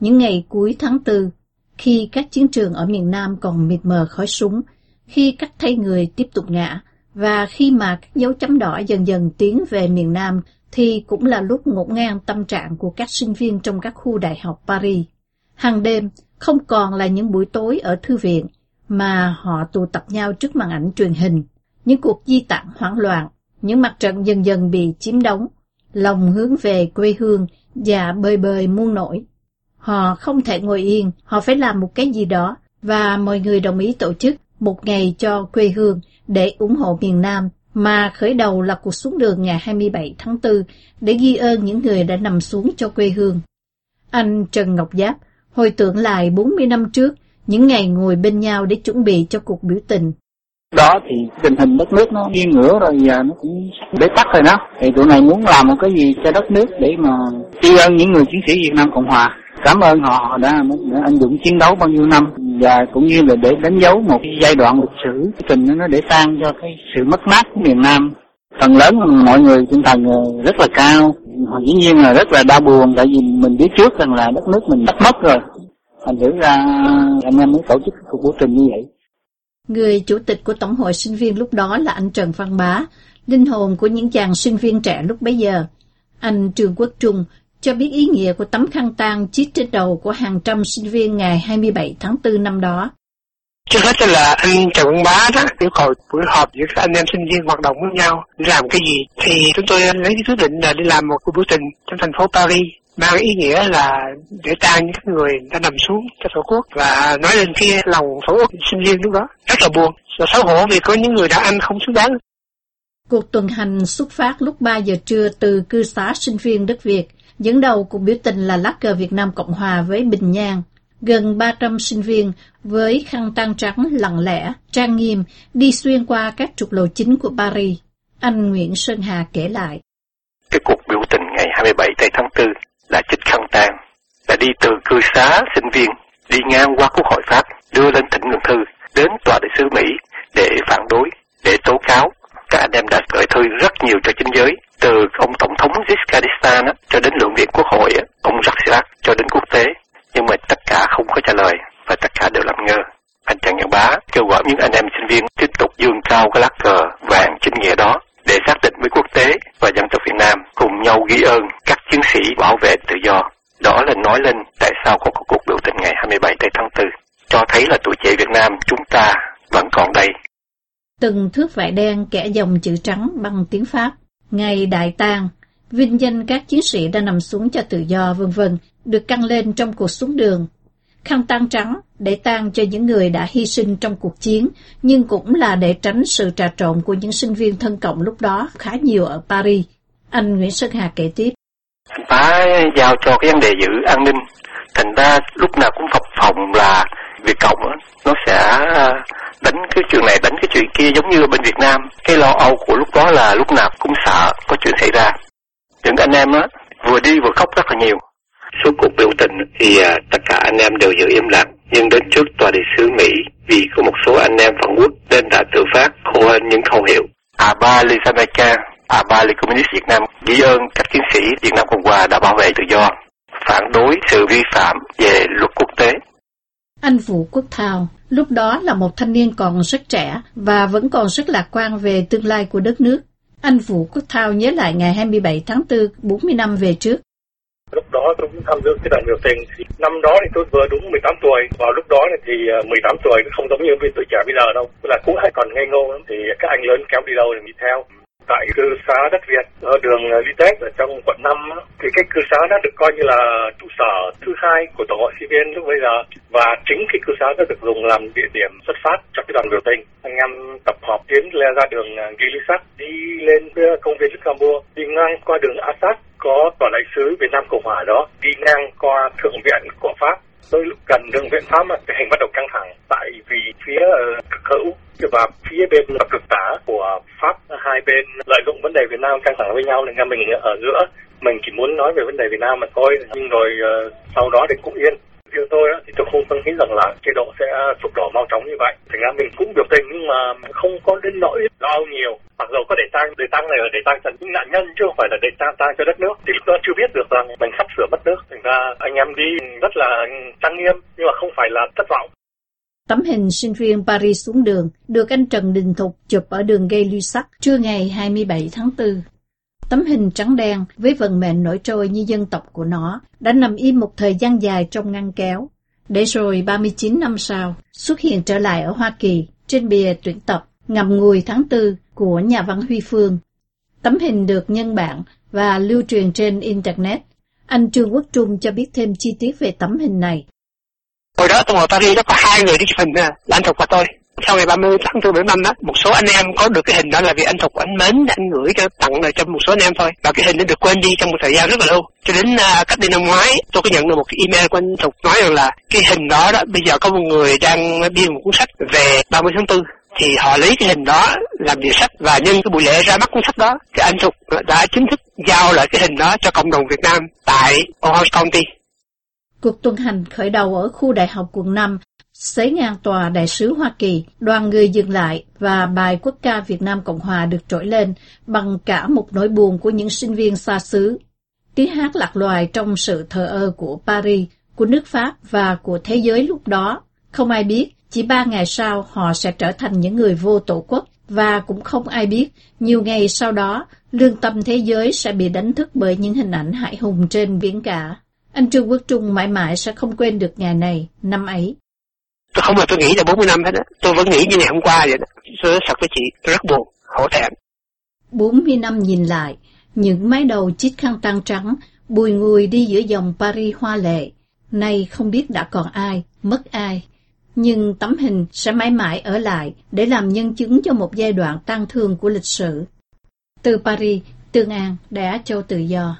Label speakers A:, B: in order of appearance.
A: những ngày cuối tháng tư, khi các chiến trường ở miền Nam còn mịt mờ khói súng, khi các thay người tiếp tục ngã, và khi mà các dấu chấm đỏ dần dần tiến về miền Nam, thì cũng là lúc ngổn ngang tâm trạng của các sinh viên trong các khu đại học Paris. Hàng đêm, không còn là những buổi tối ở thư viện, mà họ tụ tập nhau trước màn ảnh truyền hình. Những cuộc di tản hoảng loạn, những mặt trận dần dần bị chiếm đóng, lòng hướng về quê hương và bơi bơi muôn nổi. Họ không thể ngồi yên, họ phải làm một cái gì đó, và mọi người đồng ý tổ chức một ngày cho quê hương để ủng hộ miền Nam, mà khởi đầu là cuộc xuống đường ngày 27 tháng 4 để ghi ơn những người đã nằm xuống cho quê hương. Anh Trần Ngọc Giáp hồi tưởng lại 40 năm trước, những ngày ngồi bên nhau để chuẩn bị cho cuộc biểu tình.
B: Đó thì tình hình đất nước nó nghiêng ngửa rồi và nó cũng bế tắc rồi đó. Thì tụi này muốn làm một cái gì cho đất nước để mà tri ân những người chiến sĩ Việt Nam Cộng Hòa. Cảm ơn họ đã, đã anh dũng chiến đấu bao nhiêu năm và cũng như là để đánh dấu một cái giai đoạn lịch sử cái tình nó để tan cho cái sự mất mát của miền Nam. Phần lớn mọi người tinh thần rất là cao, dĩ nhiên là rất là đau buồn tại vì mình biết trước rằng là đất nước mình mất mất rồi thành thử ra anh em mới tổ chức cuộc biểu tình như vậy.
A: Người chủ tịch của Tổng hội sinh viên lúc đó là anh Trần Văn Bá, linh hồn của những chàng sinh viên trẻ lúc bấy giờ. Anh Trương Quốc Trung cho biết ý nghĩa của tấm khăn tang chiếc trên đầu của hàng trăm sinh viên ngày 27 tháng 4 năm đó.
C: Trước hết là anh Trần Văn Bá đó yêu cầu buổi họp giữa các anh em sinh viên hoạt động với nhau làm cái gì thì chúng tôi lấy cái quyết định là đi làm một cuộc biểu tình trong thành phố Paris mang ý nghĩa là để tang những người đã nằm xuống cho tổ quốc và nói lên cái lòng phẫn uất sinh viên lúc đó rất là buồn và xấu hổ vì có những người đã ăn không xứng đáng.
A: Cuộc tuần hành xuất phát lúc 3 giờ trưa từ cư xá sinh viên đất Việt. Dẫn đầu cuộc biểu tình là lá cờ Việt Nam Cộng Hòa với Bình Nhang. Gần 300 sinh viên với khăn tang trắng lặng lẽ, trang nghiêm đi xuyên qua các trục lộ chính của Paris. Anh Nguyễn Sơn Hà kể lại.
D: Cái cuộc biểu tình ngày 27 tây tháng 4 là chích khăn tang, là đi từ cư xá sinh viên, đi ngang qua quốc hội Pháp, đưa lên tỉnh Ngân Thư, đến tòa đại sứ Mỹ để phản đối, để tố cáo. Các anh em đã gửi thư rất nhiều cho chính giới, từ ông Tổng thống cho đến lượng viện quốc hội, ông Jacques Chirac cho đến quốc tế. Nhưng mà tất cả không có trả lời và tất cả đều làm ngơ. Anh Trần Nhật Bá kêu gọi những anh em sinh viên tiếp tục dương cao cái lá cờ vàng chính nghĩa đó để xác định với quốc tế và dân tộc Việt Nam cùng nhau ghi ơn các chiến sĩ bảo vệ tự do. Đó là nói lên tại sao có cuộc biểu tình ngày 27 tháng 4, cho thấy là tuổi trẻ Việt Nam chúng ta vẫn còn đây.
A: Từng thước vải đen kẻ dòng chữ trắng bằng tiếng Pháp, ngày đại tang, vinh danh các chiến sĩ đã nằm xuống cho tự do vân vân được căng lên trong cuộc xuống đường khăn tang trắng để tang cho những người đã hy sinh trong cuộc chiến, nhưng cũng là để tránh sự trà trộn của những sinh viên thân cộng lúc đó khá nhiều ở Paris. Anh Nguyễn Sơn Hà kể tiếp.
D: Bá giao cho cái vấn đề giữ an ninh, thành ra lúc nào cũng phập phòng là Việt Cộng nó sẽ à, đánh cái chuyện này đánh cái chuyện kia giống như bên Việt Nam. Cái lo âu của lúc đó là lúc nào cũng sợ có chuyện xảy ra. Những anh em á vừa đi vừa khóc rất là nhiều Suốt cuộc biểu tình thì à, tất cả anh em đều giữ im lặng, nhưng đến trước tòa đại sứ Mỹ vì có một số anh em phản quốc nên đã tự phát hô lên những khẩu hiệu À ba Lizanaka, À ba Liên Communist Việt Nam ghi ơn các chiến sĩ Việt Nam Cộng Hòa đã bảo vệ tự do, phản đối sự vi phạm về luật quốc tế.
A: Anh Vũ Quốc Thao lúc đó là một thanh niên còn rất trẻ và vẫn còn rất lạc quan về tương lai của đất nước. Anh Vũ Quốc Thao nhớ lại ngày 27 tháng 4, 40 năm về trước,
E: Lúc đó tôi cũng tham dự cái đoàn biểu tình năm đó thì tôi vừa đúng 18 tuổi. Vào lúc đó thì ờ, 18 tuổi không giống như viên tuổi trẻ bây giờ đâu. Tức là cũng hay còn ngây ngô lắm thì các anh lớn kéo đi đâu thì đi theo. Tại cư xá đất Việt, ở đường ờ, Litech ở trong quận 5 thì cái cư xá đó được coi như là trụ sở thứ hai của tổ hội sinh viên lúc bây giờ và chính cái cư xá đó được dùng làm địa điểm xuất phát cho cái đoàn biểu tình. Anh em tập họp tiến lên ra đường ờ, Gilisac đi lên ờ, công viên Luxembourg, đi ngang qua đường Assad có tòa đại sứ Việt Nam Cộng Hòa đó, đi ngang qua thượng viện của Pháp. tới lúc gần đường viện Pháp mà tình hình bắt đầu căng thẳng tại vì phía cực hữu và phía bên cực tả của Pháp hai bên lợi dụng vấn đề Việt Nam căng thẳng với nhau nên mình ở giữa mình chỉ muốn nói về vấn đề Việt Nam mà thôi nhưng rồi uh, sau đó thì cũng yên riêng tôi á, thì tôi không phân nghĩ rằng là chế độ sẽ sụp đổ mau chóng như vậy. Thành ra mình cũng biểu tình nhưng mà không có đến nỗi lo nhiều. Mặc dù có để tăng để tăng này là để cho những nạn nhân chứ không phải là để tăng tăng cho đất nước. Thì chúng ta chưa biết được rằng mình sắp sửa mất nước. Thành ra anh em đi rất là trang nghiêm nhưng mà không phải là thất vọng.
A: Tấm hình sinh viên Paris xuống đường được anh Trần Đình Thục chụp ở đường gây lưu sắc trưa ngày 27 tháng 4. Tấm hình trắng đen với vận mệnh nổi trôi như dân tộc của nó đã nằm im một thời gian dài trong ngăn kéo, để rồi 39 năm sau xuất hiện trở lại ở Hoa Kỳ trên bìa tuyển tập ngầm ngùi tháng 4 của nhà văn Huy Phương. Tấm hình được nhân bản và lưu truyền trên Internet. Anh Trương Quốc Trung cho biết thêm chi tiết về tấm hình này.
C: Hồi đó tôi ngồi Paris đó có hai người đi chụp hình là anh Thục và tôi. Sau ngày 30 tháng 4 năm đó, một số anh em có được cái hình đó là vì anh Thục anh mến, anh gửi cho tặng lại cho một số anh em thôi. Và cái hình nó được quên đi trong một thời gian rất là lâu. Cho đến uh, cách đây năm ngoái, tôi có nhận được một cái email của anh Thục nói rằng là cái hình đó đó bây giờ có một người đang biên một cuốn sách về 30 tháng 4 thì họ lấy cái hình đó làm địa sách và nhân cái buổi lễ ra mắt cuốn sách đó thì anh Thục đã chính thức giao lại cái hình đó cho cộng đồng Việt Nam tại Ohio County
A: Cuộc tuần hành khởi đầu ở khu đại học quận 5, xế ngang tòa đại sứ Hoa Kỳ, đoàn người dừng lại và bài quốc ca Việt Nam Cộng Hòa được trỗi lên bằng cả một nỗi buồn của những sinh viên xa xứ. Tiếng hát lạc loài trong sự thờ ơ của Paris, của nước Pháp và của thế giới lúc đó. Không ai biết, chỉ ba ngày sau họ sẽ trở thành những người vô tổ quốc và cũng không ai biết, nhiều ngày sau đó, lương tâm thế giới sẽ bị đánh thức bởi những hình ảnh hại hùng trên biển cả. Anh Trương Quốc Trung mãi mãi sẽ không quên được ngày này, năm ấy.
C: Tôi không bao tôi nghĩ là 40 năm hết á. Tôi vẫn nghĩ như ngày hôm qua vậy đó. Tôi nói thật với chị, tôi rất buồn, hổ thẹn.
A: 40 năm nhìn lại, những mái đầu chiếc khăn tang trắng, bùi ngùi đi giữa dòng Paris hoa lệ. Nay không biết đã còn ai, mất ai. Nhưng tấm hình sẽ mãi mãi ở lại để làm nhân chứng cho một giai đoạn tang thương của lịch sử. Từ Paris, Tương An, Đài Á Châu Tự Do